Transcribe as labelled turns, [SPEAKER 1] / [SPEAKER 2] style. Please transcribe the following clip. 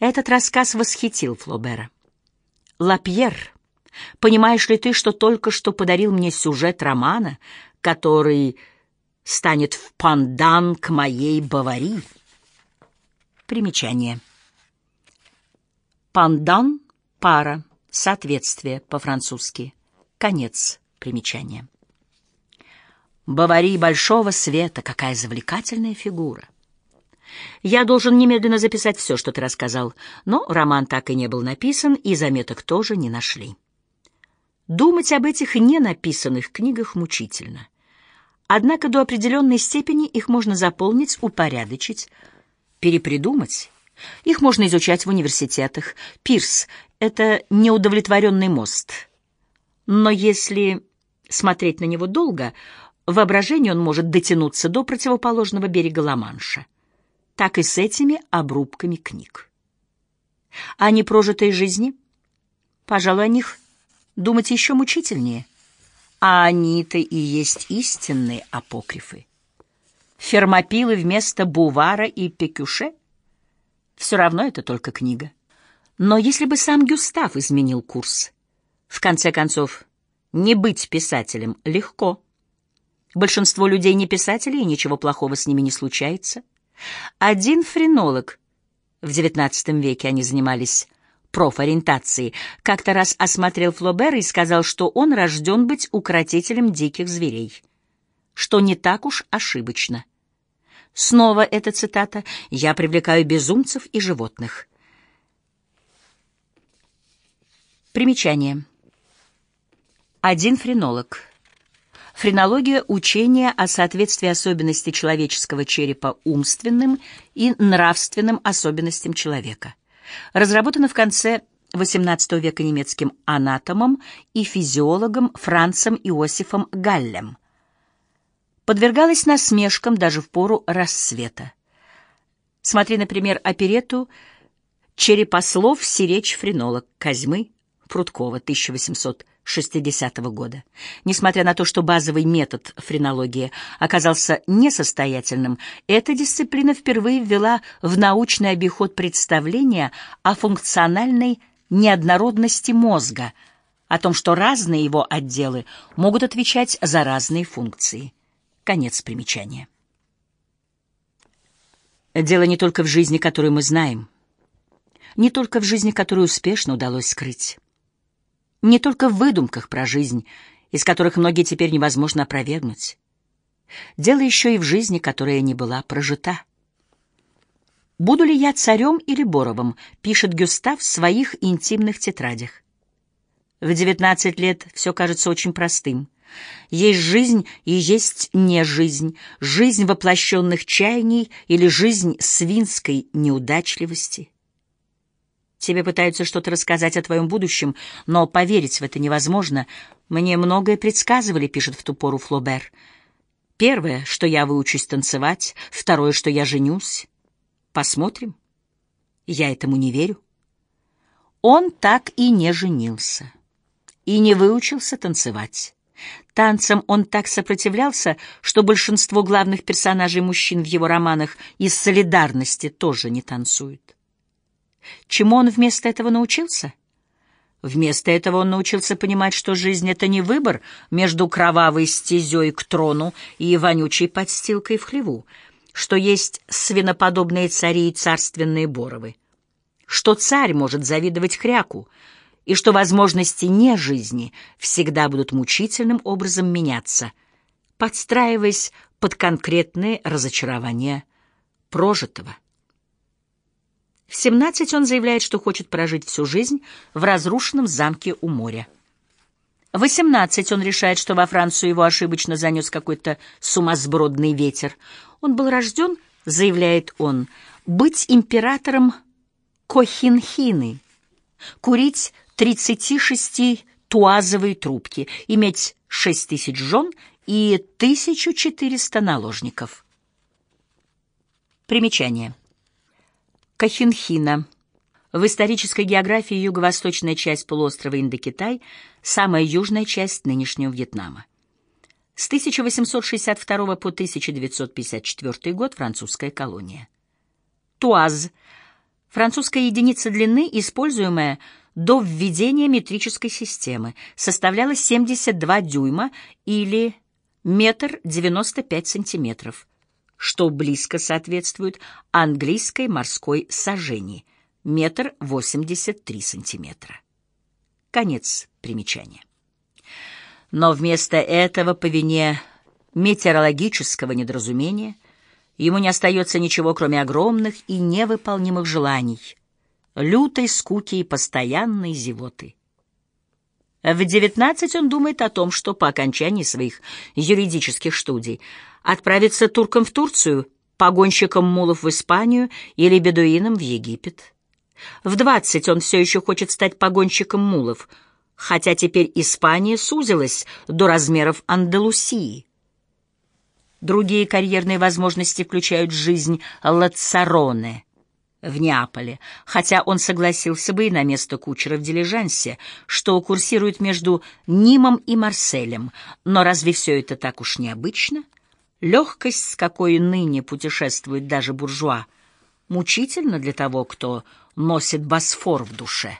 [SPEAKER 1] Этот рассказ восхитил Флобера. «Лапьер, понимаешь ли ты, что только что подарил мне сюжет романа, который станет в пандан к моей Баварии?» Примечание. Пандан — пара, соответствие по-французски. Конец примечания. Баварии большого света, какая завлекательная фигура. Я должен немедленно записать все, что ты рассказал, но роман так и не был написан, и заметок тоже не нашли. Думать об этих не написанных книгах мучительно. Однако до определенной степени их можно заполнить, упорядочить, перепридумать. Их можно изучать в университетах. Пирс — это неудовлетворенный мост. Но если смотреть на него долго, в воображении он может дотянуться до противоположного берега Ла-Манша. Так и с этими обрубками книг. А непрожитой жизни? Пожалуй, о них думать еще мучительнее. А они-то и есть истинные апокрифы. Фермопилы вместо Бувара и Пекюше? Все равно это только книга. Но если бы сам Гюстав изменил курс, в конце концов, не быть писателем легко. Большинство людей не писатели, и ничего плохого с ними не случается. Один френолог, в XIX веке они занимались профориентацией, как-то раз осмотрел Флобера и сказал, что он рожден быть укротителем диких зверей, что не так уж ошибочно. Снова эта цитата «Я привлекаю безумцев и животных». Примечание. Один френолог. Френология — учение о соответствии особенностей человеческого черепа умственным и нравственным особенностям человека. Разработано в конце XVIII века немецким анатомом и физиологом Францем Иосифом Галлем. Подвергалась насмешкам даже в пору рассвета. Смотри, например, оперету «Черепослов, сиречь, френолог» Козьмы Прудкова, 1800 60 -го года. Несмотря на то, что базовый метод френологии оказался несостоятельным, эта дисциплина впервые ввела в научный обиход представления о функциональной неоднородности мозга, о том, что разные его отделы могут отвечать за разные функции. Конец примечания. Дело не только в жизни, которую мы знаем, не только в жизни, которую успешно удалось скрыть. Не только в выдумках про жизнь, из которых многие теперь невозможно опровергнуть. Дело еще и в жизни, которая не была прожита. «Буду ли я царем или Боровым?» — пишет Гюстав в своих интимных тетрадях. В девятнадцать лет все кажется очень простым. Есть жизнь и есть не жизнь, жизнь воплощенных чаяний или жизнь свинской неудачливости. Тебе пытаются что-то рассказать о твоем будущем, но поверить в это невозможно. Мне многое предсказывали, пишет в ту пору Флобер. Первое, что я выучусь танцевать, второе, что я женюсь. Посмотрим. Я этому не верю. Он так и не женился. И не выучился танцевать. Танцам он так сопротивлялся, что большинство главных персонажей мужчин в его романах из солидарности тоже не танцуют. Чему он вместо этого научился? Вместо этого он научился понимать, что жизнь — это не выбор между кровавой стезей к трону и вонючей подстилкой в хлеву, что есть свиноподобные цари и царственные боровы, что царь может завидовать хряку, и что возможности не жизни всегда будут мучительным образом меняться, подстраиваясь под конкретные разочарования прожитого. В 17 он заявляет, что хочет прожить всю жизнь в разрушенном замке у моря. В 18 он решает, что во Францию его ошибочно занес какой-то сумасбродный ветер. Он был рожден, заявляет он, быть императором Кохинхины, курить 36 туазовые трубки, иметь 6 тысяч жен и 1400 наложников. Примечание. Кахинхина. В исторической географии юго-восточная часть полуострова Индокитай, самая южная часть нынешнего Вьетнама. С 1862 по 1954 год французская колония. Туаз Французская единица длины, используемая до введения метрической системы, составляла 72 дюйма или метр девяносто пять сантиметров, что близко соответствует английской морской сажени метр восемьдесят три сантиметра. Конец примечания. Но вместо этого по вине метеорологического недоразумения ему не остается ничего, кроме огромных и невыполнимых желаний, лютой скуки и постоянной зевоты. В девятнадцать он думает о том, что по окончании своих юридических студий отправится турком в Турцию, погонщиком мулов в Испанию или бедуином в Египет. В двадцать он все еще хочет стать погонщиком мулов, хотя теперь Испания сузилась до размеров Андалусии. Другие карьерные возможности включают жизнь Лацароне — в Неаполе, хотя он согласился бы и на место кучера в дилижансе, что курсирует между Нимом и Марселем. Но разве все это так уж необычно? Легкость, с какой ныне путешествует даже буржуа, мучительно для того, кто носит Босфор в душе.